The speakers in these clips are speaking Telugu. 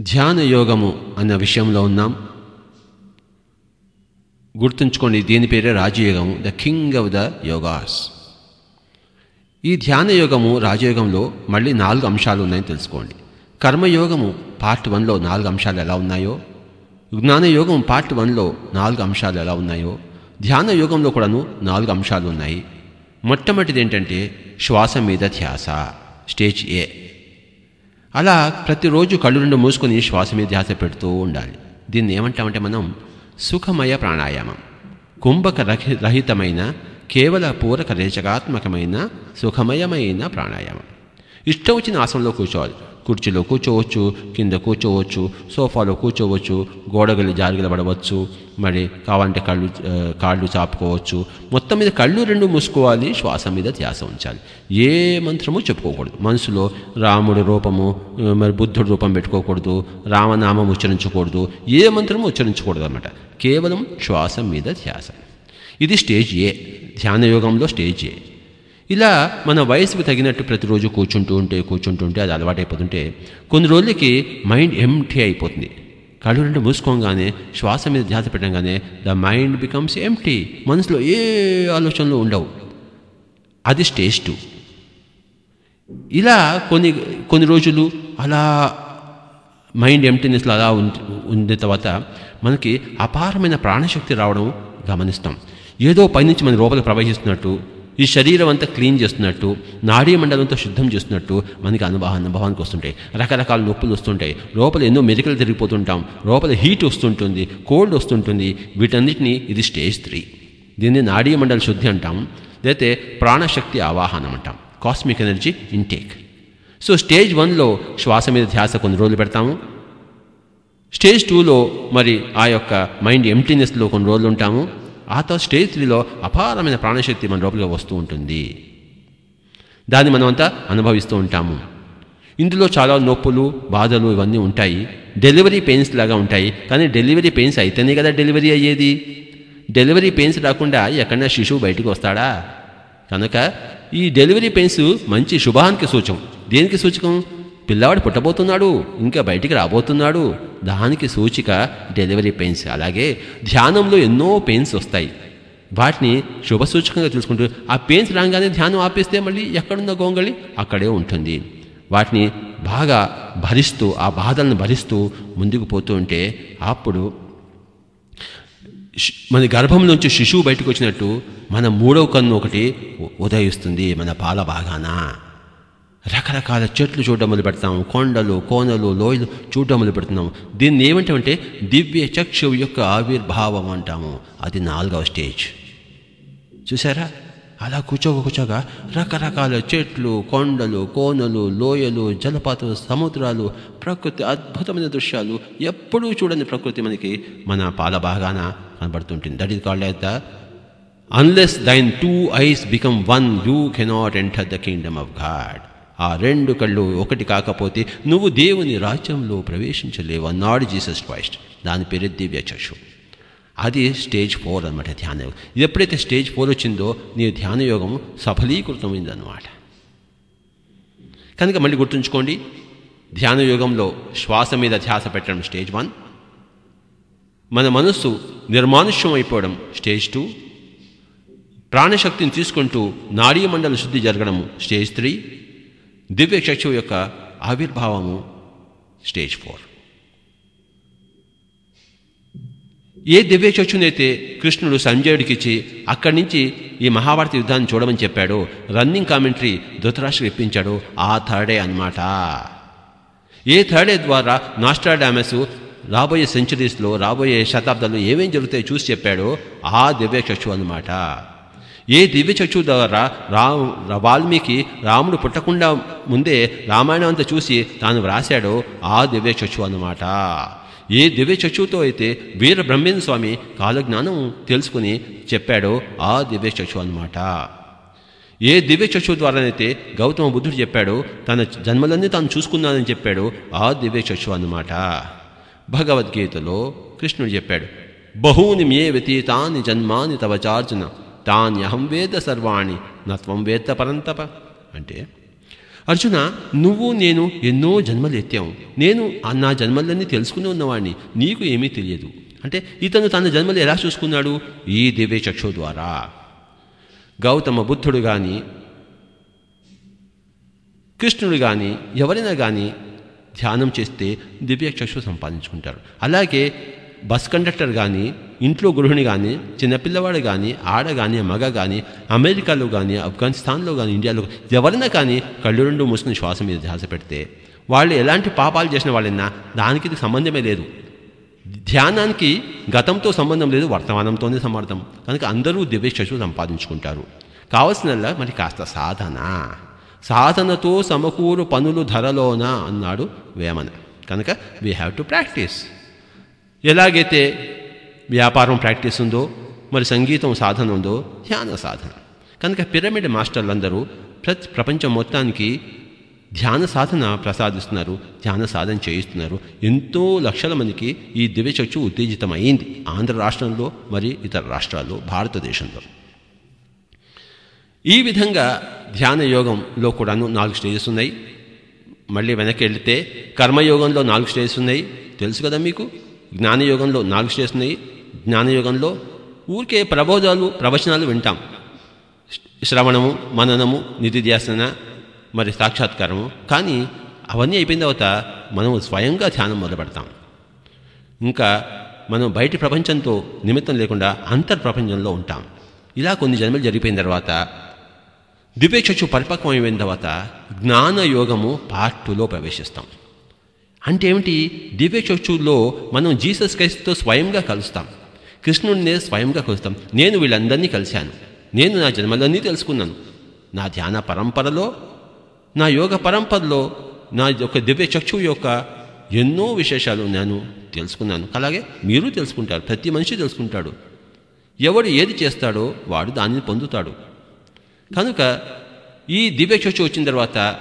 ధ్యాన యోగము అన్న విషయంలో ఉన్నాం. గుర్తుంచుకోండి దీని పేరే రాజయోగము the king of the yogas. ఈ ధ్యాన యోగము రాజయోగంలో మళ్ళీ నాలుగు అంశాలు ఉన్నాయని తెలుసుకోండి. కర్మయోగము పార్ట్ వన్లో నాలుగు అంశాలు ఎలా ఉన్నాయో జ్ఞానయోగం పార్ట్ వన్లో నాలుగు అంశాలు ఎలా ఉన్నాయో ధ్యాన యోగంలో కూడాను నాలుగు అంశాలు ఉన్నాయి. మొట్టమొదటిది ఏంటంటే శ్వాస మీద ధ్యాస స్టేజ్ ఏ. అలా ప్రతిరోజు కళ్ళు రెండు మూసుకొని శ్వాస మీద ధ్యాస పెడుతూ ఉండాలి. దీన్ని ఏమంటామంటే మనం సుఖమయ ప్రాణాయామం. కుంభక రహితమైన కేవల పూరక రేచకాత్మకమైన సుఖమయమైన ప్రాణాయామం. ఇష్టం వచ్చిన ఆసనంలో కూర్చోవాలి. కుర్చీలో కూర్చోవచ్చు కింద కూర్చోవచ్చు సోఫాలో కూర్చోవచ్చు గోడగలు జారిగల పడవచ్చు మరి కావాలంటే కళ్ళు కాళ్ళు చాపుకోవచ్చు. మొత్తం మీద కళ్ళు రెండు మూసుకోవాలి శ్వాస మీద ధ్యాస ఉంచాలి. ఏ మంత్రము చెప్పుకోకూడదు. మనసులో రాముడి రూపము మరి బుద్ధుడి రూపం పెట్టుకోకూడదు రామనామం ఉచ్చరించకూడదు ఏ మంత్రము ఉచ్చరించకూడదు అనమాట కేవలం శ్వాస మీద ధ్యాస. ఇది స్టేజ్ ఏ. ధ్యాన యోగంలో స్టేజ్ ఏ. ఇలా మన వయసుకు తగినట్టు ప్రతిరోజు కూర్చుంటూ ఉంటే కూర్చుంటూ ఉంటే అది అలవాటైపోతుంటే కొన్ని రోజులకి మైండ్ ఎంటీ అయిపోతుంది. కళ్ళు రెండు మూసుకోగానే శ్వాస మీద ధ్యాస పెట్టగానే ద మైండ్ బికమ్స్ ఎంటీ మనసులో ఏ ఆలోచనలు ఉండవు. అది స్టేజ్ టూ. ఇలా కొన్ని కొన్ని రోజులు అలా మైండ్ ఎంటీనెస్లో అలా ఉండే తర్వాత మనకి అపారమైన ప్రాణశక్తి రావడం గమనిస్తాం. ఏదో పైనుంచి మన లోపల ప్రవహిస్తున్నట్టు ఈ శరీరం అంతా క్లీన్ చేస్తున్నట్టు నాడీ మండలంతో శుద్ధం చేస్తున్నట్టు మనకి అనుభవ అనుభవానికి వస్తుంటాయి. రకరకాల నొప్పులు వస్తుంటాయి. లోపల ఎన్నో మెరికలు తిరిగిపోతుంటాం లోపల హీట్ వస్తుంటుంది కోల్డ్ వస్తుంటుంది. వీటన్నిటిని ఇది స్టేజ్ త్రీ. దీన్ని నాడీ మండల శుద్ధి అంటాం. లేకపోతే ప్రాణశక్తి ఆవాహనం అంటాం. Cosmic energy intake. So stage వన్లో శ్వాస మీద ధ్యాస కొన్ని రోజులు పెడతాము. స్టేజ్ టూలో మరి ఆ యొక్క మైండ్ ఎంప్టీనెస్లో కొన్ని రోజులు ఉంటాము. ఆ తర్వాత స్టేజ్ త్రీలో అపారమైన ప్రాణశక్తి మన లోపలికి వస్తూ ఉంటుంది. దాన్ని మనమంతా అనుభవిస్తూ ఉంటాము. ఇందులో చాలా నొప్పులు బాధలు ఇవన్నీ ఉంటాయి. డెలివరీ పెయిన్స్ లాగా ఉంటాయి. కానీ డెలివరీ పెయిన్స్ అయితేనే కదా డెలివరీ అయ్యేది. డెలివరీ పెయిన్స్ రాకుండా ఎక్కడైనా శిశువు బయటకు వస్తాడా? కనుక ఈ డెలివరీ పెయిన్స్ మంచి శుభానికి సూచకం. దేనికి సూచకం? పిల్లవాడు పుట్టబోతున్నాడు ఇంకా బయటికి రాబోతున్నాడు. దానికి సూచిక డెలివరీ పెయిన్స్. అలాగే ధ్యానంలో ఎన్నో పెయిన్స్ వస్తాయి. వాటిని శుభ సూచకంగా చూసుకుంటూ ఆ పెయిన్స్ రాగానే ధ్యానం ఆపేస్తే మళ్ళీ ఎక్కడున్న గోంగళి? అక్కడే ఉంటుంది. వాటిని బాగా భరిస్తూ ఆ బాధలను భరిస్తూ ముందుకు పోతూ ఉంటే అప్పుడు మన గర్భం నుంచి శిశువు బయటకు వచ్చినట్టు మన మూడవ కన్ను ఒకటి ఉదయిస్తుంది మన పాల భాగాన రకరకాల చెట్లు చూడడం మొదలు పెడతాము కొండలు కోనలు లోయలు చూడడం మొదలు పెడుతున్నాము దీన్ని ఏమంటామంటే దివ్య చక్షువు యొక్క ఆవిర్భావం అంటాము. అది నాలుగవ స్టేజ్. చూసారా అలా కూర్చోక కూర్చోగా రకరకాల చెట్లు కొండలు కోనలు లోయలు జలపాతాలు సముద్రాలు ప్రకృతి అద్భుతమైన దృశ్యాలు ఎప్పుడూ చూడని ప్రకృతి మనకి మన పాల భాగాన కనబడుతుంటుంది. That is called the unless thine two eyes become one you cannot enter the kingdom of God. ఆ రెండు కళ్ళు ఒకటి కాకపోతే నువ్వు దేవుని రాజ్యంలో ప్రవేశించలేవు అన్నాడు జీసస్ క్రైస్ట్. దాని పేరు దివ్య చక్షు. అది స్టేజ్ ఫోర్ అనమాట ధ్యాన యోగం. ఎప్పుడైతే స్టేజ్ ఫోర్ వచ్చిందో నీ ధ్యాన యోగం సఫలీకృతమైందన్నమాట. కనుక మళ్ళీ గుర్తుంచుకోండి ధ్యాన యోగంలో శ్వాస మీద ధ్యాస పెట్టడం స్టేజ్ వన్. మన మనస్సు నిర్మానుష్యం అయిపోవడం స్టేజ్ టూ. ప్రాణశక్తిని తీసుకుంటూ నాడీ మండల శుద్ధి జరగడం స్టేజ్ త్రీ. దివ్య చక్షువు యొక్క ఆవిర్భావము స్టేజ్ ఫోర్. ఏ దివ్య చక్షునైతే కృష్ణుడు సంజయుడికి ఇచ్చి అక్కడి నుంచి ఈ మహాభారత యుద్ధాన్ని చూడమని చెప్పాడో రన్నింగ్ కామెంటరీ ధృతరాష్ట్ర ఇప్పించాడో ఆ థర్డే అన్నమాట. ఏ థర్డే ద్వారా నాస్ట్రాడామస్ రాబోయే సెంచరీస్లో రాబోయే శతాబ్దాల్లో ఏమేం జరుగుతాయో చూసి చెప్పాడో ఆ దివ్య చక్షు అన్నమాట. ఏ దివ్య చక్షు ద్వారా రా వాల్మీకి రాముడు పుట్టకుండా ముందే రామాయణం అంతా చూసి తాను వ్రాశాడో ఆ దివ్య చక్షు అన్నమాట. ఏ దివ్య చక్షుతో అయితే వీర బ్రహ్మేంద్ర స్వామి కాలజ్ఞానం తెలుసుకుని చెప్పాడో ఆ దివ్య చక్షు అన్నమాట. ఏ దివ్య చక్షు ద్వారానైతే గౌతమ బుద్ధుడు చెప్పాడో తన జన్మలన్నీ తాను చూసుకున్నానని చెప్పాడో ఆ దివ్య చక్షు అన్నమాట. భగవద్గీతలో కృష్ణుడు చెప్పాడు బహూని మే వ్యతీతాని జన్మాని తవచార్జున తాన్యహం వేద సర్వాణి నత్వం వేత్త పరంతప. అంటే అర్జున నువ్వు నేను ఎన్నో జన్మలు నేను నా జన్మలన్నీ తెలుసుకుని ఉన్నవాడిని నీకు ఏమీ తెలియదు. అంటే ఇతను తన జన్మలు ఎలా చూసుకున్నాడు? ఈ దివ్య చక్షు ద్వారా. గౌతమ బుద్ధుడు కానీ కృష్ణుడు కానీ ఎవరైనా కానీ ధ్యానం చేస్తే దివ్య చక్షు సంపాదించుకుంటారు. అలాగే బస్ కండక్టర్ కానీ ఇంట్లో గృహిణి కానీ చిన్నపిల్లవాడు కానీ ఆడ కానీ మగ కానీ అమెరికాలో కానీ ఆఫ్ఘనిస్తాన్లో కానీ ఇండియాలో ఎవరైనా కానీ కళ్ళు రెండు మూసుకుని శ్వాస మీద ధ్యాస పెడితే వాళ్ళు ఎలాంటి పాపాలు చేసిన వాళ్ళైనా దానికి ఇది సంబంధమే లేదు. ధ్యానానికి గతంతో సంబంధం లేదు వర్తమానంతోనే సమర్థం కనుక అందరూ దివ్య సంపాదించుకుంటారు. కావలసినల్లా మరి కాస్త సాధన. సాధనతో సమకూరు పనులు ధరలోన అన్నాడు వేమన. కనుక వీ హ్యావ్ టు ప్రాక్టీస్ ఎలాగైతే వ్యాపారం ప్రాక్టీస్ ఉందో మరి సంగీతం సాధన ఉందో ధ్యాన సాధన. కనుక పిరమిడ్ మాస్టర్లందరూ ప్రతి ప్రపంచం మొత్తానికి ధ్యాన సాధన ప్రసాదిస్తున్నారు ధ్యాన సాధన చేయిస్తున్నారు. ఎంతో లక్షల మందికి ఈ దివ్యచక్షు ఉత్తేజితమైంది. ఆంధ్ర రాష్ట్రంలో మరి ఇతర రాష్ట్రాల్లో భారతదేశంలో. ఈ విధంగా ధ్యాన యోగంలో కూడాను నాలుగు స్టేజెస్ ఉన్నాయి. మళ్ళీ వెనక్కి వెళితే కర్మయోగంలో నాలుగు స్టేజెస్ ఉన్నాయి. తెలుసు కదా మీకు? జ్ఞానయోగంలో నాలుగు స్టేజెస్ జ్ఞానయోగంలో ఊరికే ప్రబోధాలు ప్రవచనాలు వింటాం. శ్రవణము మననము నిధిధ్యాసన మరి సాక్షాత్కారము. కానీ అవన్నీ అయిపోయిన తర్వాత మనం స్వయంగా ధ్యానం మొదలుపెడతాం. ఇంకా మనం బయటి ప్రపంచంతో నిమిత్తం లేకుండా అంతర్ ప్రపంచంలో ఉంటాం. ఇలా కొన్ని జన్మలు జరిగిపోయిన తర్వాత దివ్యచక్షు పరిపక్వం అయిపోయిన తర్వాత జ్ఞానయోగము పార్టులో ప్రవేశిస్తాం. అంటే ఏమిటి? దివ్యచక్షుల్లో మనం జీసస్ క్రైస్ట్తో స్వయంగా కలుస్తాం. కృష్ణుడినే స్వయంగా కలుస్తాం. నేను వీళ్ళందరినీ కలిశాను. నేను నా జన్మలన్నీ తెలుసుకున్నాను. నా ధ్యాన పరంపరలో నా యోగ పరంపరలో నా యొక్క దివ్య చక్షు యొక్క ఎన్నో విశేషాలు నేను తెలుసుకున్నాను. అలాగే మీరు తెలుసుకుంటారు. ప్రతి మనిషి తెలుసుకుంటాడు. ఎవడు ఏది చేస్తాడో వాడు దానిని పొందుతాడు. కనుక ఈ దివ్య చక్షు వచ్చిన తర్వాత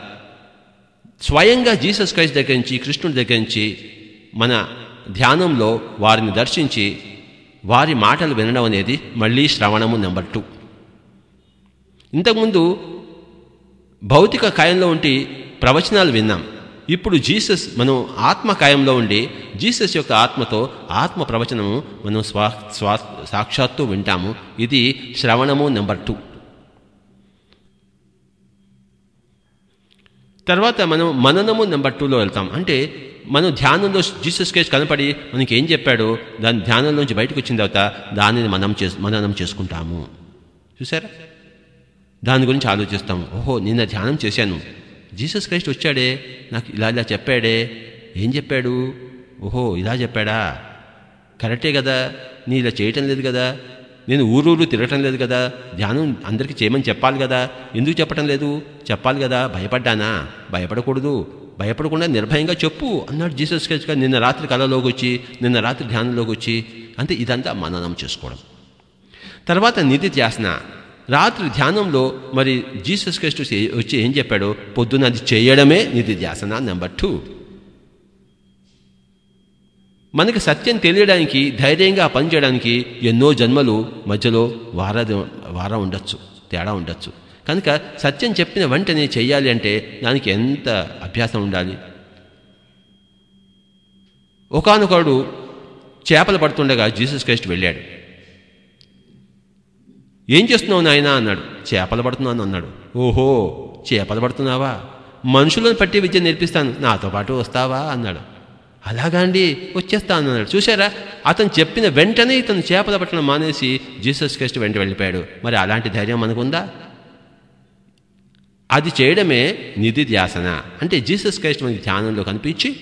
స్వయంగా జీసస్ క్రైస్ట్ దగ్గర నుంచి కృష్ణుడి దగ్గర నుంచి మన ధ్యానంలో వారిని దర్శించి వారి మాటలు వినడం అనేది మళ్ళీ శ్రవణము నెంబర్ టూ. ఇంతకుముందు భౌతిక కాయంలో ఉండి ప్రవచనాలు విన్నాం. ఇప్పుడు జీసస్ మనం ఆత్మకాయంలో ఉండి జీసస్ యొక్క ఆత్మతో ఆత్మ ప్రవచనము మనం స్వా స్వా సాక్షాత్తు వింటాము. ఇది శ్రవణము నెంబర్ టూ. తర్వాత మనం మననము నెంబర్ టూలో వెళ్తాం. అంటే మనం ధ్యానంలో జీసస్ కేసు కనపడి మనకి ఏం చెప్పాడో? దాని ధ్యానంలోంచి బయటకు వచ్చిన తర్వాత దానిని మనం చే మననం చేసుకుంటాము. చూసారా దాని గురించి ఆలోచిస్తాం. ఓహో నిన్న ధ్యానం చేశాను. జీసస్ క్రైస్ట్ వచ్చాడే? నాకు ఇలా ఇలా చెప్పాడే. ఏం చెప్పాడు? ఓహో ఇలా చెప్పాడా? కరెక్టే కదా. నీ ఇలా చేయటం లేదు కదా. నేను ఊరూరు తిరగటం లేదు కదా. ధ్యానం అందరికీ చేయమని చెప్పాలి కదా. ఎందుకు చెప్పటం లేదు? చెప్పాలి కదా. భయపడ్డానా? భయపడకూడదు. భయపడకుండా నిర్భయంగా చెప్పు అన్నాడు జీసస్ క్రైస్ట్ గారు. నిన్న రాత్రి కళలోకి వచ్చి నిన్న రాత్రి ధ్యానంలోకి వచ్చి అంటే ఇదంతా మననం చేసుకోవడం. తర్వాత నిధి ధ్యాసన. రాత్రి ధ్యానంలో మరి జీసస్ క్రైస్ట్ వచ్చి ఏం చెప్పాడో? పొద్దున అది చేయడమే నిధి ధ్యాసన నెంబర్ టూ. మనకి సత్యం తెలియడానికి ధైర్యంగా పనిచేయడానికి ఎన్నో జన్మలు మధ్యలో వార వారం ఉండొచ్చు తేడా ఉండొచ్చు. కనుక సత్యం చెప్పిన వెంటనే చేయాలి అంటే దానికి ఎంత అభ్యాసం ఉండాలి? ఒకనొకడు చేపలు పడుతుండగా జీసస్ క్రైస్ట్ వెళ్ళాడు. ఏం చేస్తున్నావు నాయన? అన్నాడు. చేపలు పడుతున్నాను అన్నాడు. ఓహో చేపలు పడుతున్నావా? మనుషులను పట్టి విద్య నేర్పిస్తాను. నాతో పాటు వస్తావా? అన్నాడు. అలాగా అండి వచ్చేస్తాను అన్నాడు. చూసారా అతను చెప్పిన వెంటనే ఇతను చేపల పట్టణం మానేసి జీసస్ క్రైస్ట్ వెంట వెళ్ళిపోయాడు. మరి అలాంటి ధైర్యం మనకుందా? అది చేయడమే నిధి ధ్యాసన. అంటే జీసస్ క్రైస్ట్ మనకి ధ్యానంలో కనిపించి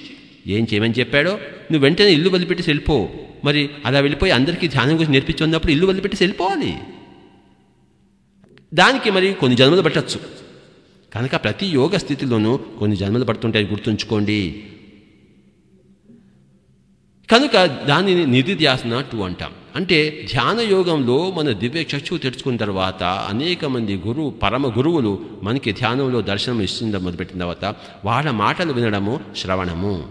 ఏం చేయమని చెప్పాడో? నువ్వు వెంటనే ఇల్లు వదిలిపెట్టి వెళ్ళిపో. మరి అలా వెళ్ళిపోయి అందరికీ ధ్యానం గురించి నేర్పించుకున్నప్పుడు ఇల్లు వదిలిపెట్టి వెళ్ళిపోవాలి. దానికి మరి కొన్ని జన్మలు పట్టచ్చు. కనుక ప్రతి యోగ స్థితిలోనూ కొన్ని జన్మలు పడుతుంటాయి గుర్తుంచుకోండి. కనుక దానిని నిధిధ్యాసన టూ అంటాం. అంటే ధ్యాన యోగంలో మన దివ్య చక్షు తెరుచుకున్న తర్వాత అనేక మంది గురువు పరమ గురువులు మనకి ధ్యానంలో దర్శనం ఇస్తుంది మొదలుపెట్టిన తర్వాత వాళ్ళ మాటలు వినడము శ్రవణము.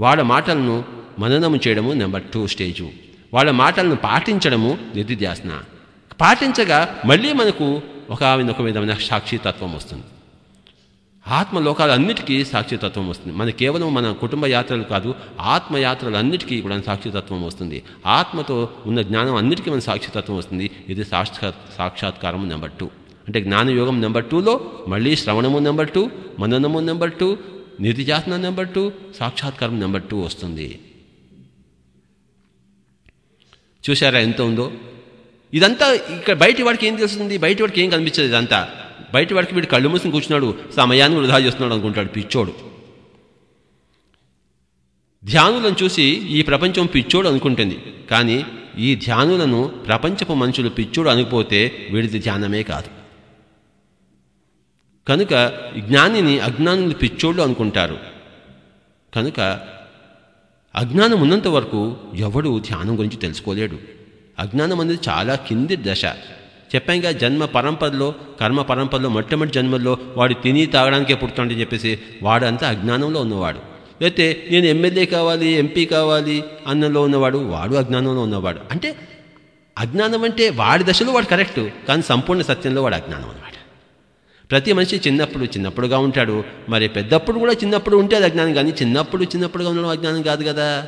వాళ్ళ మాటలను మననము చేయడము నెంబర్ టూ స్టేజు. వాళ్ళ మాటలను పాటించడము నిధిధ్యాసన. పాటించగా మళ్ళీ మనకు ఒక ఒక విధమైన సాక్షితత్వం వస్తుంది. ఆత్మలోకాలన్నిటికీ సాక్షితత్వం వస్తుంది. మన కేవలం మన కుటుంబ యాత్రలు కాదు ఆత్మయాత్రలన్నిటికీ కూడా సాక్షితత్వం వస్తుంది. ఆత్మతో ఉన్న జ్ఞానం అన్నిటికీ మన సాక్షితత్వం వస్తుంది. ఇది సాక్షాత్ సాక్షాత్కారం నెంబర్ టూ. అంటే జ్ఞానయోగం నెంబర్ టూలో మళ్ళీ శ్రవణము నెంబర్ టూ మననము నెంబర్ టూ నిధిజాసనం నెంబర్ టూ సాక్షాత్కారం నెంబర్ టూ వస్తుంది. చూసారా ఎంత ఉందో? ఇదంతా ఇక్కడ బయటి వాడికి ఏం తెలుస్తుంది? బయటి వాడికి ఏం కనిపించదు ఇదంతా? బయట వాడికి వీడు కళ్ళు మూసుకుని కూర్చున్నాడు సమయాన్ని వృధా చేస్తున్నాడు అనుకుంటాడు పిచ్చోడు. ధ్యానులను చూసి ఈ ప్రపంచం పిచ్చోడు అనుకుంటుంది. కానీ ఈ ధ్యానులను ప్రపంచపు మనుషులు పిచ్చోడు అనుకుపోతే వీడిది ధ్యానమే కాదు. కనుక జ్ఞానిని అజ్ఞానులు పిచ్చోళ్ళు అనుకుంటారు. కనుక అజ్ఞానం ఉన్నంత వరకు ఎవడు ధ్యానం గురించి తెలుసుకోలేడు. అజ్ఞానం అనేది చాలా కింది దశ. చెప్పాంగా జన్మ పరంపరలో కర్మ పరంపరలో మొట్టమొదటి జన్మల్లో వాడు తిని తాగడానికే పుడుతుంటే చెప్పేసి వాడంతా అజ్ఞానంలో ఉన్నవాడు. లేకపోతే నేను ఎమ్మెల్యే కావాలి ఎంపీ కావాలి అన్నలో ఉన్నవాడు వాడు అజ్ఞానంలో ఉన్నవాడు. అంటే అజ్ఞానం అంటే వాడి దశలో వాడు కరెక్ట్ కానీ సంపూర్ణ సత్యంలో వాడు అజ్ఞానం అన్నమాట ప్రతి మనిషి చిన్నప్పుడు చిన్నప్పుడుగా ఉంటాడు. మరి పెద్దప్పుడు కూడా చిన్నప్పుడు ఉంటే అది అజ్ఞానం కానీ చిన్నప్పుడు చిన్నప్పుడుగా ఉండడం అజ్ఞానం కాదు కదా.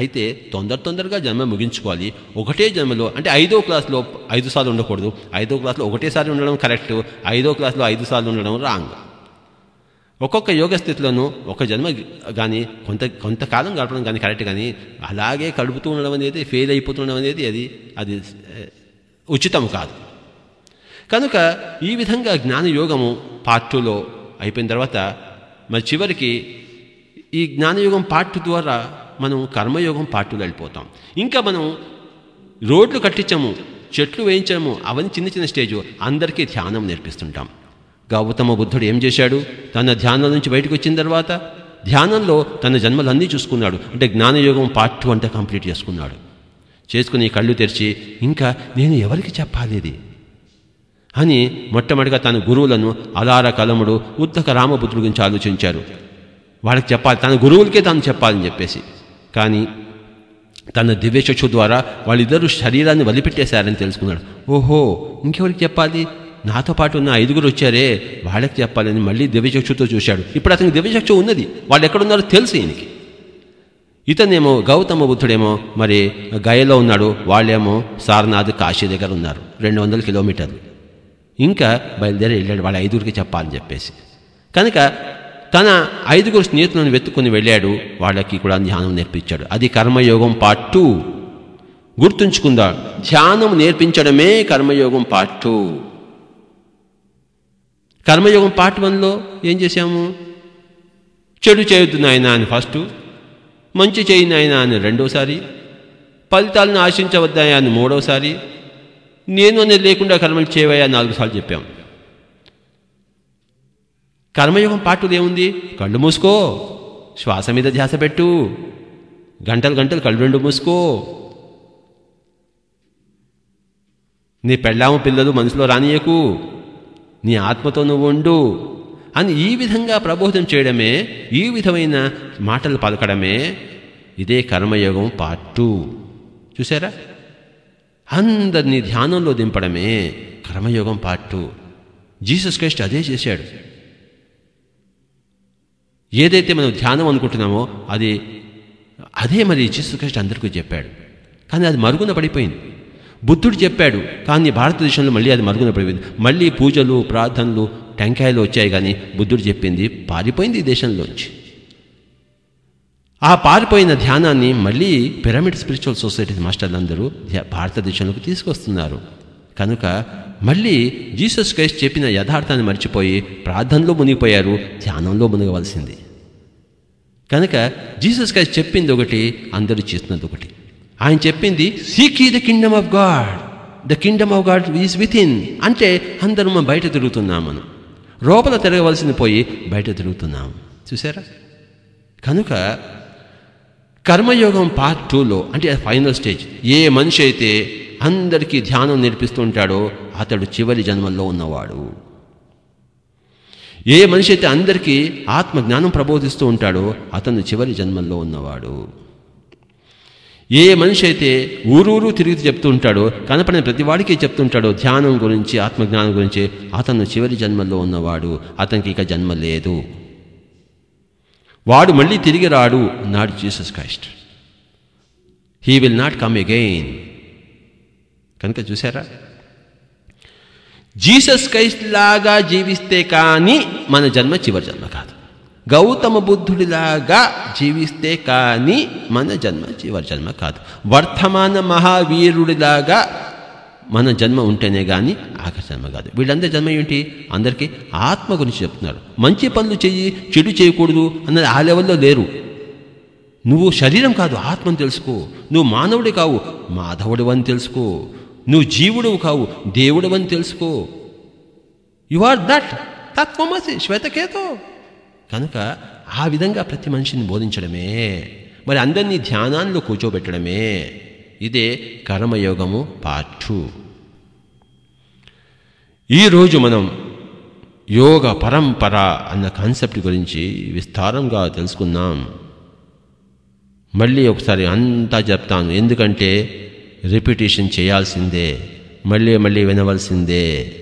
అయితే తొందర తొందరగా జన్మ ముగించుకోవాలి. ఒకటే జన్మలో అంటే ఐదో క్లాస్లో ఐదు సార్లు ఉండకూడదు. ఐదో క్లాస్లో ఒకటేసారి ఉండడం కరెక్ట్. ఐదో క్లాస్లో ఐదు సార్లు ఉండడం రాంగ్. ఒక్కొక్క యోగ స్థితిలోనూ ఒక జన్మ కానీ కొంత కొంతకాలం గడపడం కానీ కరెక్ట్ కానీ అలాగే కడుపుతూ ఉండడం అనేది ఫెయిల్ అయిపోతుండడం అనేది అది అది ఉచితం కాదు. కనుక ఈ విధంగా జ్ఞాన యోగము పార్ట్ టూలో అయిపోయిన తర్వాత మరి చివరికి ఈ జ్ఞానయోగం పార్ట్ ద్వారా మనం కర్మయోగం పాటు వెళ్ళిపోతాం. ఇంకా మనం రోడ్లు కట్టించాము చెట్లు వేయించాము అవన్నీ చిన్న చిన్న స్టేజ్ అందరికీ ధ్యానం నేర్పిస్తుంటాం. గౌతమ బుద్ధుడు ఏం చేశాడు? తన ధ్యానం నుంచి బయటకు వచ్చిన తర్వాత ధ్యానంలో తన జన్మలన్నీ చూసుకున్నాడు. అంటే జ్ఞానయోగం పార్ట్ టూ అంతా కంప్లీట్ చేసుకున్నాడు. చేసుకుని కళ్ళు తెరిచి ఇంకా నేను ఎవరికి చెప్పాలి ఇది? అని మొట్టమొదటిగా తన గురువులను అలార కలముడు ఉద్దక రామబుద్ధుడి గురించి ఆలోచించారు. వాళ్ళకి చెప్పాలి తన గురువులకే తాను చెప్పాలని చెప్పేసి. కానీ తన దివ్యచక్షు ద్వారా వాళ్ళిద్దరూ శరీరాన్ని వదిలిపెట్టేశారని తెలుసుకున్నాడు. ఓహో ఇంకెవరికి చెప్పాలి? నాతో పాటు ఉన్న ఐదుగురు వచ్చారే వాళ్ళకి చెప్పాలని మళ్ళీ దివ్యచక్షుతో చూశాడు. ఇప్పుడు అతనికి దివ్యచక్షు ఉన్నది. వాళ్ళు ఎక్కడున్నారో తెలుసు ఈయనకి. ఇతనేమో గౌతమ బుద్ధుడేమో మరి గయలో ఉన్నాడు. వాళ్ళేమో సారనాథ్ కాశీ దగ్గర ఉన్నారు రెండు వందల కిలోమీటర్లు. ఇంకా బయలుదేరి వెళ్ళాడు వాళ్ళ ఐదుగురికి చెప్పాలని చెప్పేసి. కనుక తన ఐదుగురు స్నేహితులను వెతుక్కుని వెళ్ళాడు. వాళ్ళకి కూడా ధ్యానం నేర్పించాడు. అది కర్మయోగం పార్ట్ టూ గుర్తుంచుకుందా. ధ్యానం నేర్పించడమే కర్మయోగం పార్ట్ టూ కర్మయోగం పార్ట్ వన్లో ఏం చేశాము? చెడు చేయొద్దు నాయన అని ఫస్ట్ మంచి చేయి నాయన అని రెండోసారి ఫలితాలను ఆశించవద్దాయా అని మూడోసారి నేను అనేది లేకుండా కర్మలు చేయవయా నాలుగు సార్లు చెప్పాం. కర్మయోగం పాటుదేముంది కళ్ళు మూసుకో. శ్వాస మీద ధ్యాస పెట్టు. గంటలు గంటలు కళ్ళు రెండు మూసుకో. నీ పెళ్ళాము పిల్లలు మనసులో రానియకు. నీ ఆత్మతో నువ్వు ఉండు. అని ఈ విధంగా ప్రబోధం చేయడమే ఈ విధమైన మాటలు పలకడమే ఇదే కర్మయోగం పార్ట్. టూ చూసారా అందరినీ ధ్యానంలో దింపడమే కర్మయోగం పార్ట్. టూ జీసస్ క్రైస్ట్ అదే చేశాడు. ఏదైతే మనం ధ్యానం అనుకుంటున్నామో అది అదే మరి జీసుకృష్ణ అందరికీ చెప్పాడు. కానీ అది మరుగున పడిపోయింది. బుద్ధుడు చెప్పాడు కానీ భారతదేశంలో మళ్ళీ అది మరుగున పడిపోయింది. మళ్ళీ పూజలు ప్రార్థనలు టెంకాయలు వచ్చాయి కానీ బుద్ధుడు చెప్పింది పారిపోయింది ఈ దేశంలోంచి. ఆ పారిపోయిన ధ్యానాన్ని మళ్ళీ పిరమిడ్ స్పిరిచువల్ సొసైటీ మాస్టర్లు అందరూ భారతదేశంలోకి తీసుకొస్తున్నారు. కనుక మళ్ళీ జీసస్ క్రైస్ట్ చెప్పిన యథార్థాన్ని మర్చిపోయి ప్రార్థనలో మునిగిపోయారు ధ్యానంలో మునగవలసింది. కనుక జీసస్ క్రైస్ట్ చెప్పింది ఒకటి అందరూ చేస్తున్నది ఒకటి. ఆయన చెప్పింది seek ye the kingdom of God the kingdom of God is within అంటే అందరూ మనం బయట తిరుగుతున్నాం మనం లోపల తిరగవలసింది పోయి బయట తిరుగుతున్నాం చూసారా? కనుక కర్మయోగం పార్ట్ టూలో అంటే ఫైనల్ స్టేజ్ ఏ మనిషి అయితే అందరికీ ధ్యానం నేర్పిస్తుంటాడో అతడు చివరి జన్మల్లో ఉన్నవాడు. ఏ మనిషి అయితే అందరికీ ఆత్మజ్ఞానం ప్రబోధిస్తూ ఉంటాడో అతను చివరి జన్మల్లో ఉన్నవాడు. ఏ మనిషి అయితే ఊరూరు తిరిగి చెప్తూ ఉంటాడో కనపడిన ప్రతివాడికి చెప్తుంటాడో ధ్యానం గురించి ఆత్మజ్ఞానం గురించి అతను చివరి జన్మల్లో ఉన్నవాడు. అతనికి ఇక జన్మ లేదు. వాడు మళ్ళీ తిరిగి రాడు అన్నాడు Jesus Christ. He will not come again. కనుక చూసారా జీసస్ క్రైస్ట్ లాగా జీవిస్తే కానీ మన జన్మ చివరి జన్మ కాదు. గౌతమ బుద్ధుడిలాగా జీవిస్తే కానీ మన జన్మ చివరి జన్మ కాదు. వర్తమాన మహావీరుడిలాగా మన జన్మ ఉంటేనే కానీ ఆఖరి జన్మ కాదు. వీళ్ళందరి జన్మ ఏంటి అందరికీ ఆత్మ గురించి చెప్తున్నారు. మంచి పనులు చెయ్యి చెడు చేయకూడదు అన్నది ఆ లెవెల్లో లేరు. నువ్వు శరీరం కాదు ఆత్మను తెలుసుకో. నువ్వు మానవుడి కావు మాధవుడు అని తెలుసుకో. నువ్వు జీవుడవు కావు దేవుడవని తెలుసుకో. యు ఆర్ దట్ తత్వమసి శ్వేతకేతో కనుక ఆ విధంగా ప్రతి మనిషిని బోధించడమే మరి అందరినీ ధ్యానాల్లో కూర్చోబెట్టడమే. ఇదే కర్మయోగము పాఠు ఈరోజు మనం యోగ పరంపర అన్న కాన్సెప్ట్ గురించి విస్తారంగా తెలుసుకున్నాం మళ్ళీ ఒకసారి అంతా చెప్తాను. ఎందుకంటే రిపిటేషన్ చేయాల్సిందే మళ్ళీ మళ్ళీ వినవలసిందే.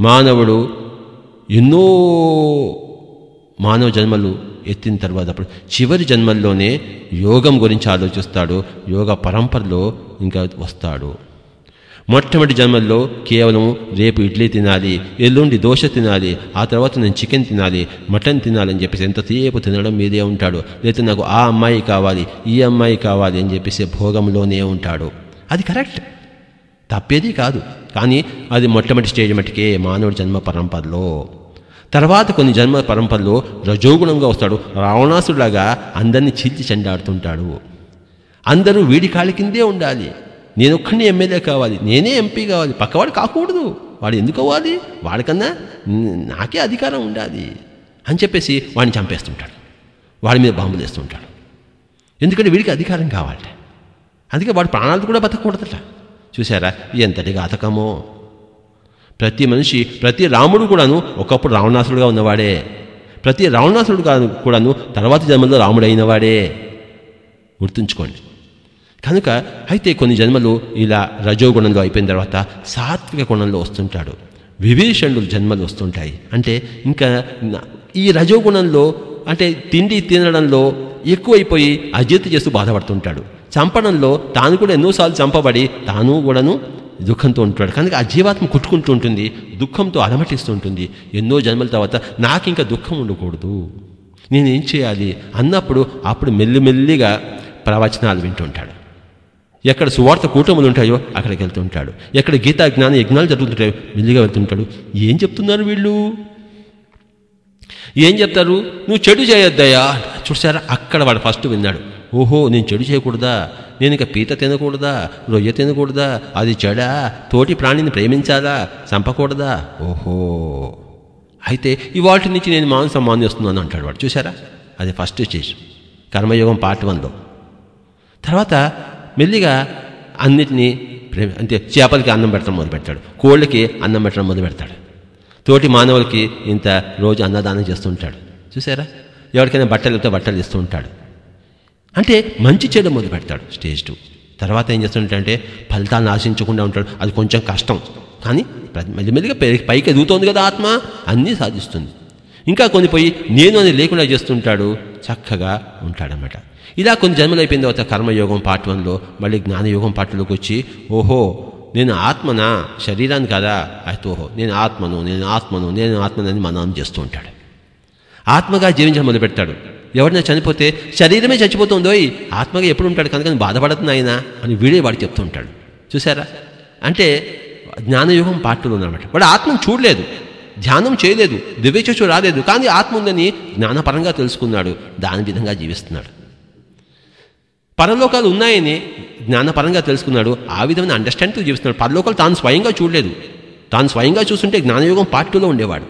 మానవుడు ఎన్నో మానవ జన్మలు ఎత్తిన తర్వాత అప్పుడు చివరి జన్మల్లోనే యోగం గురించి ఆలోచిస్తాడు యోగ పరంపరలో ఇంకా వస్తాడు. మొట్టమొదటి జన్మల్లో కేవలం రేపు ఇడ్లీ తినాలి ఎల్లుండి దోశ తినాలి ఆ తర్వాత నేను చికెన్ తినాలి మటన్ తినాలని చెప్పేసి ఎంతసేపు తినడం మీదే ఉంటాడు. లేకపోతే నాకు ఆ అమ్మాయి కావాలి ఈ అమ్మాయి కావాలి అని చెప్పేసి భోగంలోనే ఉంటాడు. అది కరెక్ట్. తప్పేది కాదు. కానీ అది మొట్టమొదటి స్టేజ్ మటుకే మానవుడి జన్మ పరంపరలో. తర్వాత కొన్ని జన్మ పరంపరలో రజోగుణంగా వస్తాడు. రావణాసుడిలాగా అందరినీ చీల్చి చెండాడుతుంటాడు. అందరూ వీడి కాళ్ళ కిందే ఉండాలి. నేను ఒక్కడిని ఎమ్మెల్యే కావాలి. నేనే ఎంపీ కావాలి. పక్కవాడు కాకూడదు. వాడు ఎందుకు అవ్వాలి? వాడికన్నా నాకే అధికారం ఉండాలి అని చెప్పేసి వాడిని చంపేస్తుంటాడు. వాడి మీద బాంబులు వేస్తుంటాడు ఎందుకంటే వీడికి అధికారం కావాలట. అందుకే వాడి ప్రాణాలు కూడా బతకూడదట చూసారా ఎంతటి ఘాతకమో. ప్రతి మనిషి ప్రతి రాముడు కూడాను ఒకప్పుడు రావణాసుడుగా ఉన్నవాడే. ప్రతి రావణాసుడు కూడాను తర్వాత జన్మలో రాముడైనవాడే. గుర్తుంచుకోండి. కనుక అయితే కొన్ని జన్మలు ఇలా రజోగుణంలో అయిపోయిన తర్వాత సాత్విక గుణంలో వస్తుంటాడు. విభీషణుడు జన్మలు వస్తుంటాయి. అంటే ఇంకా ఈ రజోగుణంలో అంటే తిండి తినడంలో ఎక్కువైపోయి అజీర్తి చేస్తూ బాధపడుతుంటాడు. చంపడంలో తాను కూడా ఎన్నోసార్లు చంపబడి తాను కూడాను దుఃఖంతో ఉంటాడు కనుక ఆ జీవాత్మ కుట్టుకుంటూ ఉంటుంది దుఃఖంతో అలమటిస్తూ ఉంటుంది. ఎన్నో జన్మల తర్వాత నాకు ఇంకా దుఃఖం ఉండకూడదు. నేనేం చేయాలి? అన్నప్పుడు అప్పుడు మెల్లిమెల్లిగా ప్రవచనాలు వింటుంటాడు. ఎక్కడ సువార్త కూటములు ఉంటాయో అక్కడికి వెళ్తుంటాడు ఎక్కడ గీతా జ్ఞాన యజ్ఞాలు జరుగుతుంటాయో మెల్లిగా వెళ్తుంటాడు ఏం చెప్తున్నారు వీళ్ళు? ఏం చెప్తారు? నువ్వు చెడు చేయొద్దయ్యా చూసారా అక్కడ వాడు ఫస్ట్ విన్నాడు. ఓహో నేను చెడు చేయకూడదా? నేను ఇక పీత తినకూడదా? రొయ్య తినకూడదా? అది చెడా? తోటి ప్రాణిని ప్రేమించాలా? చంపకూడదా? ఓహో. అయితే ఇవాటి నుంచి నేను మాంసం మానేస్తున్నాను అంటాడు వాడు. చూసారా అది ఫస్ట్ స్టేజ్. కర్మయోగం పార్ట్ వన్లో. తర్వాత మెల్లిగా అన్నిటినీ అంటే చేపలకి అన్నం పెట్టడం మొదలు పెడతాడు కోళ్ళకి అన్నం పెట్టడం మొదలు పెడతాడు. తోటి మానవులకి ఇంత రోజు అన్నదానం చేస్తుంటాడు చూసారా? ఎవరికైనా బట్టలు వెళ్తే బట్టలు ఇస్తూ ఉంటాడు. అంటే మంచి చేయడం మొదలు పెడతాడు స్టేజ్ టూ. తర్వాత ఏం చేస్తుంటాడంటే ఫలితాలను ఆశించకుండా ఉంటాడు. అది కొంచెం కష్టం. కానీ మెల్లిమెల్లిగా పైకి ఎదుగుతోంది కదా ఆత్మ. అన్నీ సాధిస్తుంది. ఇంకా కొన్ని పోయి నేను అని లేకుండా చేస్తుంటాడు. చక్కగా ఉంటాడనమాట ఇలా కొన్ని జన్మలు అయిపోయిన తర్వాత కర్మయోగం పార్ట్ వన్లో మళ్ళీ జ్ఞానయోగం పార్ట్లోకి వచ్చి ఓహో నేను ఆత్మనా? శరీరాన్ని కదా? అయితే ఓహో నేను ఆత్మను నేను ఆత్మను నేను ఆత్మనని మననం చేస్తూ ఉంటాడు. ఆత్మగా జీవించడం మొదలు పెడతాడు ఎవరైనా చనిపోతే శరీరమే చచ్చిపోతుందో ఆత్మగా ఎప్పుడు ఉంటాడు? కనుక బాధపడుతుంది ఆయన అని వీడే వాడు చెప్తూ ఉంటాడు. చూసారా అంటే జ్ఞానయుగం పాటలు ఉందన్నమాట వాడు ఆత్మను చూడలేదు. ధ్యానం చేయలేదు. దివ్యచచ్చు రాలేదు. కానీ ఆత్మ ఉందని జ్ఞానపరంగా తెలుసుకున్నాడు. దాని విధంగా జీవిస్తున్నాడు. పరలోకాలు ఉన్నాయని జ్ఞానపరంగా తెలుసుకున్నాడు. ఆ విధమైన అండర్స్టాండ్తో జీవిస్తున్నాడు. పరలోకాలు తాను స్వయంగా చూడలేదు. తాను స్వయంగా చూస్తుంటే జ్ఞానయోగం పార్ట్ టూలో ఉండేవాడు.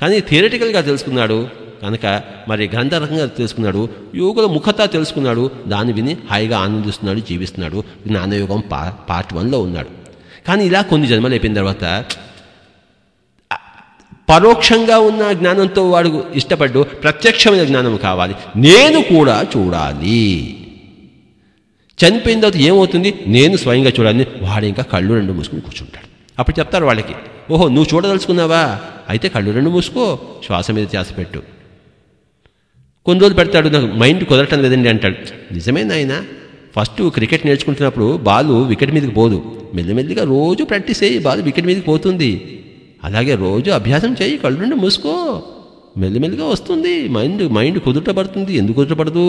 కానీ థియరటికల్గా తెలుసుకున్నాడు. కనుక మరి గ్రంథరకంగా తెలుసుకున్నాడు. యోగుల ముఖత తెలుసుకున్నాడు. దాన్ని విని హాయిగా ఆనందిస్తున్నాడు జీవిస్తున్నాడు. జ్ఞానయోగం పా పార్ట్ వన్లో ఉన్నాడు. కానీ ఇలా కొన్ని జన్మలు అయిపోయిన తర్వాత పరోక్షంగా ఉన్న జ్ఞానంతో వాడు ఇష్టపడ్డు ప్రత్యక్షమైన జ్ఞానం కావాలి. నేను కూడా చూడాలి. చనిపోయిన తర్వాత ఏమవుతుంది? నేను స్వయంగా చూడాలని వాడు ఇంకా కళ్ళు రెండు మూసుకుని కూర్చుంటాడు. అప్పుడు చెప్తారు వాళ్ళకి ఓహో నువ్వు చూడదలుచుకున్నావా? అయితే కళ్ళు రెండు మూసుకో శ్వాస మీద ధ్యాస పెట్టు. కొన్ని రోజులు పెడతాడు నాకు మైండ్ కుదరటం లేదండి అంటాడు. నిజమే నాయన ఫస్ట్ క్రికెట్ నేర్చుకుంటున్నప్పుడు బాలు వికెట్ మీదకి పోదు. మెల్లిమెల్లిగా రోజు ప్రాక్టీస్ చేయి బాలు వికెట్ మీదకి పోతుంది. అలాగే రోజు అభ్యాసం చేయి కళ్ళు రెండు మూసుకో. మెల్లిమెల్లిగా వస్తుంది. మైండ్ మైండ్ కుదుటపడుతుంది ఎందుకు కుదుటపడదు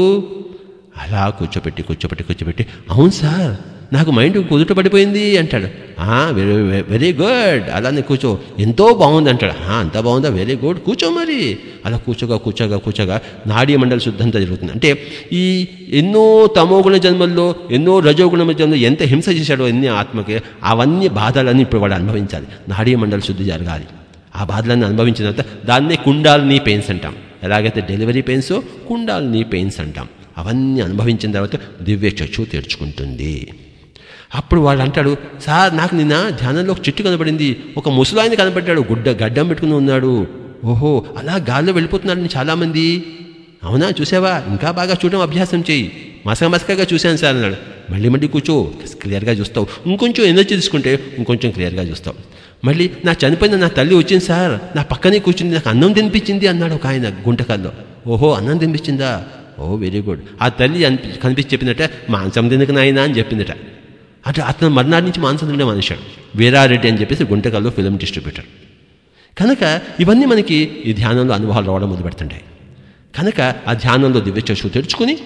అలా కూర్చోపెట్టి కూర్చోపెట్టి కూర్చోపెట్టి అవును సార్ నాకు మైండ్ కుదుట పడిపోయింది అంటాడు. వెరీ వెరీ గుడ్ అలానే కూర్చో ఎంతో బాగుంది అంటాడు. అంత బాగుందా వెరీ గుడ్ కూర్చో మరి. అలా కూర్చోగా కూర్చోగా కూర్చోగా నాడీ మండలి శుద్ధంతా జరుగుతుంది అంటే ఈ ఎన్నో తమోగుణ జన్మల్లో ఎన్నో రజోగుణ జన్మల్లో ఎంత హింస చేశాడో ఎన్ని ఆత్మకి అవన్నీ బాధలన్నీ ఇప్పుడు వాడు అనుభవించాలి. నాడీ మండలి శుద్ధి జరగాలి. ఆ బాధలన్నీ అనుభవించిన తర్వాత దాన్నే కుండాలని పెయిన్స్ అంటాం. ఎలాగైతే డెలివరీ పెయిన్స్ కుండాలని పెయిన్స్ అంటాం. అవన్నీ అనుభవించిన తర్వాత దివ్య చచ్చు తెరుచుకుంటుంది. అప్పుడు వాడు అంటాడు సార్ నాకు నిన్న ధ్యానంలో ఒక చెట్టు కనబడింది. ఒక ముసలాయన కనబడ్డాడు. గుడ్డ గడ్డం పెట్టుకుని ఉన్నాడు. ఓహో అలా గాల్లో వెళ్ళిపోతున్నాడని చాలామంది. అవునా చూసావా? ఇంకా బాగా చూడడం అభ్యాసం చేయి. మసక మసకగా చూశాను సార్ అన్నాడు. మళ్ళీ మళ్ళీ కూర్చో. క్లియర్గా చూస్తావు. ఇంకొంచెం ఎనర్జీ తీసుకుంటే ఇంకొంచెం క్లియర్గా చూస్తావు. మళ్ళీ నా చనిపోయిన నా తల్లి వచ్చింది సార్. నా పక్కనే కూర్చుంది. నాకు అన్నం తినిపించింది అన్నాడు ఒక ఆయన గుంటకాల్లో. ఓహో అన్నం తినిపించిందా? ఓ వెరీ గుడ్. ఆ తల్లి అనిపి కనిపించి చెప్పిందట మాంసం తినక నాయనా అని చెప్పిందట. అంటే అతను మర్నాడు నుంచి మాంసం తినడం మనిషాడు వీరారెడ్డి అని చెప్పేసి గుంటకల్లో ఫిలిం డిస్ట్రిబ్యూటర్. కనుక ఇవన్నీ మనకి ఈ ధ్యానంలో అనుభవాలు రావడం మొదలుపెడుతుంటాయి కనుక ఆ ధ్యానంలో దివ్యచక్షు తెరుచుకుని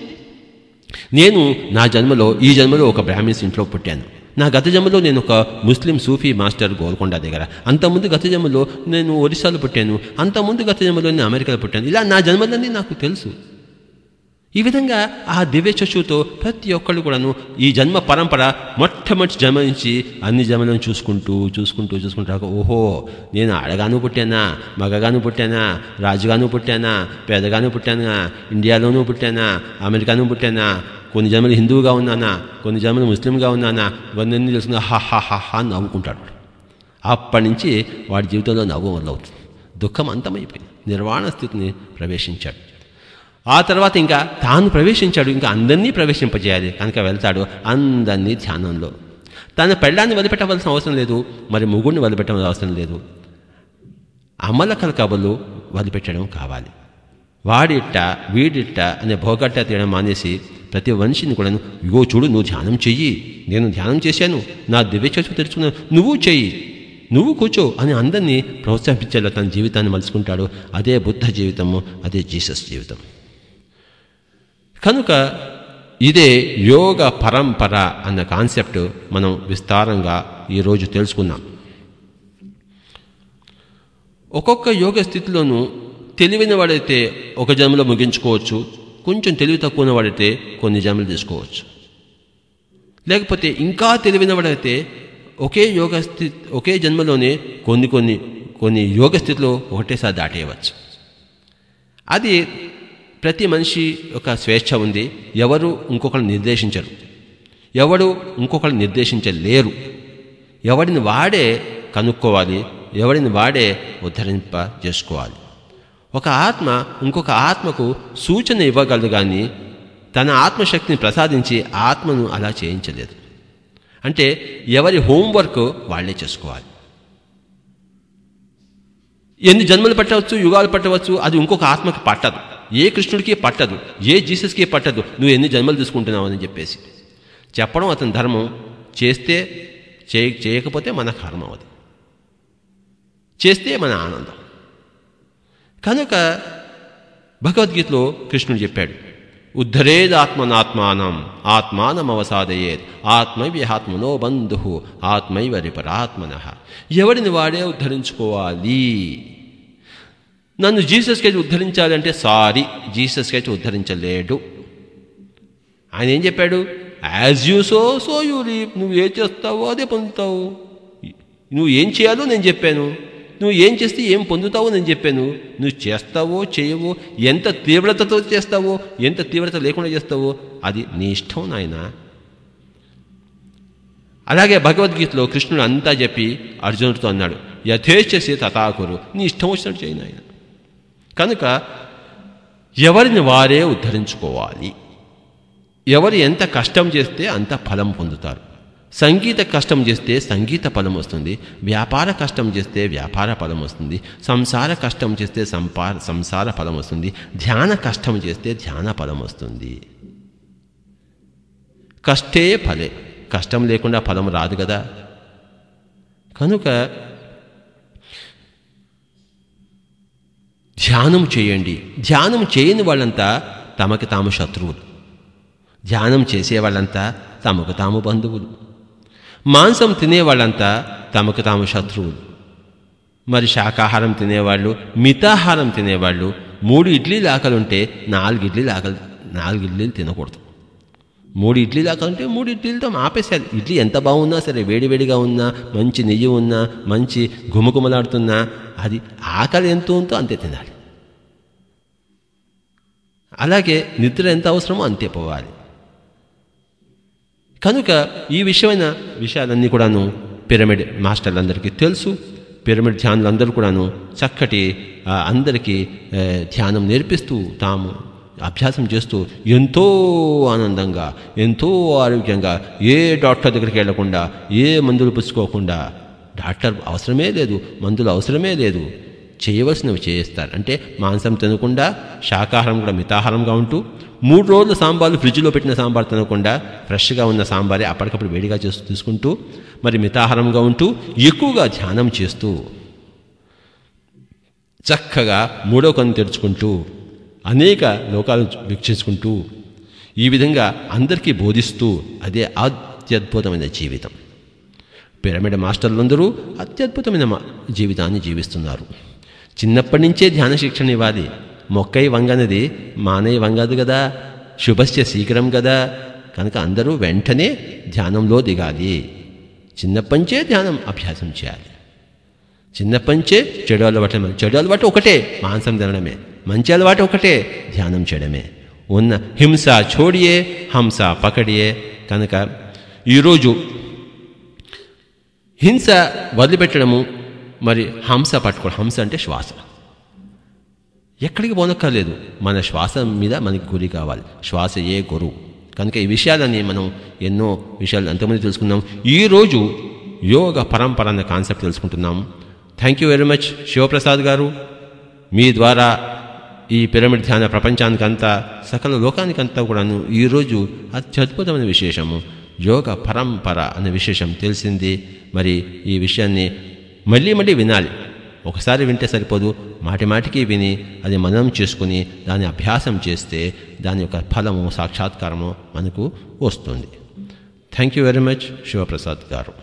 నేను నా జన్మలో ఈ జన్మలో ఒక బ్రాహ్మిన్స్ ఇంట్లో పుట్టాను. నా గత జన్మలో నేను ఒక ముస్లిం సూఫీ మాస్టర్ గోల్కొండ దగ్గర. అంతకుముందు గత జన్మలో నేను ఒరిస్సాలో పుట్టాను. అంతకుముందు గత జన్మలో నేను అమెరికాలో పుట్టాను. ఇలా నా జన్మలన్నీ నాకు తెలుసు. ఈ విధంగా ఆ దివ్య చక్షుతో ప్రతి ఒక్కళ్ళు కూడాను ఈ జన్మ పరంపర మొట్టమొదటి జన్మ నుంచి అన్ని జన్మలను చూసుకుంటూ చూసుకుంటూ చూసుకుంటూ ఓహో నేను ఆడగాను పుట్టానా మగగాను పుట్టానా రాజుగాను పుట్టానా పేదగాను పుట్టానా ఇండియాలోనూ పుట్టానా అమెరికాను పుట్టానా కొన్ని జన్మలు హిందువుగా ఉన్నానా కొన్ని జన్మలు ముస్లింగా ఉన్నానా ఇవన్నీ తెలుసుకున్నా హా హా హా హా నవ్వుకుంటాడు. అప్పటి నుంచి వాడి జీవితంలో నవ్వు మొదలవుతుంది. దుఃఖం అంతమైపోయింది. నిర్వాణ స్థితిని ప్రవేశించాడు. ఆ తర్వాత ఇంకా తాను ప్రవేశించాడు ఇంకా అందరినీ ప్రవేశింపజేయాలి. కనుక వెళ్తాడు అందరినీ ధ్యానంలో. తన పెళ్ళాన్ని వదిలిపెట్టవలసిన అవసరం లేదు మరి ముగ్గురిని వదిలిపెట్టవలసిన అవసరం లేదు. అమలకల కబులు వదిలిపెట్టడం కావాలి. వాడిట్ట వీడిట్ట అనే భోగట్ట తీయడం మానేసి ప్రతి మనిషిని కూడా ఇగో చూడు నువ్వు ధ్యానం చెయ్యి. నేను ధ్యానం చేశాను. నా దివ్య చచ్చు తెరుచుకున్నాను. నువ్వు చెయ్యి. నువ్వు కూర్చో అని అందరినీ ప్రోత్సహించేలా తన జీవితాన్ని మలుచుకుంటాడు. అదే బుద్ధ జీవితము అదే జీసస్ జీవితం. కనుక ఇదే యోగ పరంపర అన్న కాన్సెప్ట్ మనం విస్తారంగా ఈరోజు తెలుసుకున్నాం ఒక్కొక్క యోగ స్థితిలోనూ తెలివైన వాడైతే ఒక జన్మలో ముగించుకోవచ్చు కొంచెం తెలివి తక్కువ వాడైతే కొన్ని జన్మలు తీసుకోవచ్చు. లేకపోతే ఇంకా తెలివైన వాడైతే ఒకే యోగ స్థితి ఒకే జన్మలోనే కొన్ని కొన్ని కొన్ని యోగ స్థితిలో ఒకటేసారి దాటేయవచ్చు. అది ప్రతి మనిషి యొక్క స్వేచ్ఛ ఉంది. ఎవరు ఇంకొకరు నిర్దేశించరు. ఎవడు ఇంకొకరు నిర్దేశించలేరు. ఎవడిని వాడే కనుక్కోవాలి. ఎవడిని వాడే ఉద్ధరింప చేసుకోవాలి. ఒక ఆత్మ ఇంకొక ఆత్మకు సూచన ఇవ్వగలదు కానీ తన ఆత్మశక్తిని ప్రసాదించి ఆత్మను అలా చేయించలేదు. అంటే ఎవరి హోంవర్క్ వాళ్ళే చేసుకోవాలి. ఎన్ని జన్మలు పట్టవచ్చు యుగాలు పట్టవచ్చు అది ఇంకొక ఆత్మకు పట్టదు. ఏ కృష్ణుడికి పట్టదు ఏ జీసస్కి పట్టదు నువ్వు ఎన్ని జన్మలు తీసుకుంటున్నావు అని చెప్పేసి. చెప్పడం అతని ధర్మం చేస్తే చేయ చేయకపోతే మన కర్మం అది. చేస్తే మన ఆనందం. కనుక భగవద్గీతలో కృష్ణుడు చెప్పాడు ఉద్ధరేదాత్మనాత్మానం ఆత్మానమవసాదయేత్ ఆత్మైవ్యహాత్మనో బంధు ఆత్మైవ రిపరాత్మన. ఎవడిని వాడే ఉద్ధరించుకోవాలి? నన్ను జీసస్కి అయితే ఉద్ధరించాలంటే సారీ జీసస్కి అయితే ఉద్ధరించలేడు. ఆయన ఏం చెప్పాడు? As you sow so you reap నువ్వు ఏం చేస్తావో అదే పొందుతావు. నువ్వు ఏం చేయాలో నేను చెప్పాను. నువ్వు ఏం చేస్తే ఏం పొందుతావో నేను చెప్పాను. నువ్వు చేస్తావో చేయవో ఎంత తీవ్రతతో చేస్తావో ఎంత తీవ్రత లేకుండా చేస్తావో అది నీ ఇష్టం నాయన. అలాగే భగవద్గీతలో కృష్ణుడు అంతా చెప్పి అర్జునుడితో అన్నాడు యథేచ్ఛసి తథాకురు నీ ఇష్టం వచ్చినట్టు చేయను ఆయన కనుక ఎవరిని వారే ఉద్ధరించుకోవాలి? ఎవరు ఎంత కష్టం చేస్తే అంత ఫలం పొందుతారు? సంగీత కష్టం చేస్తే సంగీత ఫలం వస్తుంది వ్యాపార కష్టం చేస్తే వ్యాపార ఫలం వస్తుంది సంసార కష్టం చేస్తే సంపా సంసార ఫలం వస్తుంది ధ్యాన కష్టం చేస్తే ధ్యాన ఫలం వస్తుంది. కష్టే ఫలే కష్టం లేకుండా ఫలం రాదు కదా? కనుక ధ్యానం చేయండి. ధ్యానం చేయని వాళ్ళంతా తమకి తాము శత్రువులు. ధ్యానం చేసేవాళ్ళంతా తమకు తాము బంధువులు. మాంసం తినేవాళ్ళంతా తమకు తాము శత్రువులు. మరి శాకాహారం తినేవాళ్ళు మితాహారం తినేవాళ్ళు మూడు ఇడ్లీలు ఆకలుంటే నాలుగు ఇడ్లీలు ఆకలి నాలుగు ఇడ్లీలు తినకూడదు. మూడు ఇడ్లీలు ఆకలుంటే మూడు ఇడ్లీలతో ఆపేసేయాలి ఇడ్లీ ఎంత బాగున్నా సరే వేడివేడిగా ఉన్నా మంచి నెయ్యి ఉన్నా మంచి గుమగుమలాడుతున్నా అది ఆకలి ఎంత ఉందో అంతే తినాలి. అలాగే నిద్ర ఎంత అవసరమో అంతే పోవాలి. కనుక ఈ విషయమైన విషయాలన్నీ కూడాను పిరమిడ్ మాస్టర్లందరికీ తెలుసు. పిరమిడ్ ధ్యానులందరూ కూడాను చక్కటి అందరికీ ధ్యానం నేర్పిస్తూ తాము అభ్యాసం చేస్తూ ఎంతో ఆనందంగా ఎంతో ఆరోగ్యంగా ఏ డాక్టర్ దగ్గరికి వెళ్ళకుండా ఏ మందులు పుచ్చుకోకుండా డాక్టర్ అవసరమే లేదు మందులు అవసరమే లేదు. చేయవలసినవి చేయిస్తారు. అంటే మాంసం తినకుండా శాకాహారం కూడా మితాహారంగా ఉంటూ మూడు రోజుల సాంబార్లు ఫ్రిడ్జ్లో పెట్టిన సాంబార్ తినకుండా ఫ్రెష్గా ఉన్న సాంబారే అప్పటికప్పుడు వేడిగా చేస్తూ తీసుకుంటూ మరి మితాహారంగా ఉంటూ ఎక్కువగా ధ్యానం చేస్తూ చక్కగా మూడో కన్ను తెరుచుకుంటూ అనేక లోకాలు వీక్షించుకుంటూ ఈ విధంగా అందరికీ బోధిస్తూ అదే అత్యద్భుతమైన జీవితం. పిరమిడ్ మాస్టర్లందరూ అత్యద్భుతమైన జీవితాన్ని జీవిస్తున్నారు. చిన్నప్పటి నుంచే ధ్యాన శిక్షణ ఇవ్వాలి. మొక్కై వంగనది మానై వంగదు కదా శుభస్య శీఘ్రం కదా కనుక అందరూ వెంటనే ధ్యానంలో దిగాలి. చిన్నప్పంచే ధ్యానం అభ్యాసం చేయాలి. చిన్నప్పంచే చెడు అలవాటు చెడు అలవాటు ఒకటే మాంసం తినడమే. మంచి అలవాటు ఒకటే ధ్యానం చేయడమే. ఉన్న హింస చోడియే హంస పకడియే. కనుక ఈరోజు హింస వదిలిపెట్టడము మరి హంస పట్టుకోవడం హంస అంటే శ్వాస. ఎక్కడికి పోనక్కర్లేదు మన శ్వాస మీద మనకి గురి కావాలి. శ్వాస ఏ గురువు కనుక ఈ విషయాలని మనం ఎన్నో విషయాలు అంతమంది తెలుసుకున్నాం. ఈరోజు యోగ పరంపర అన్న కాన్సెప్ట్ తెలుసుకుంటున్నాం. Thank you very much Shivaprasad garu. మీ ద్వారా ఈ పిరమిడ్ ధ్యాన ప్రపంచానికంతా సకల లోకానికంతా కూడాను ఈరోజు అత్యద్భుతమైన విశేషము. యోగ పరంపర అనే విశేషం తెలిసింది. మరి ఈ విషయాన్ని మళ్ళీ మళ్ళీ వినాలి. ఒకసారి వింటే సరిపోదు. మాటి మాటికి విని అది మననం చేసుకుని దాని అభ్యాసం చేస్తే దాని యొక్క ఫలము సాక్షాత్కారము మనకు వస్తుంది. Thank you very much Shivaprasad garu.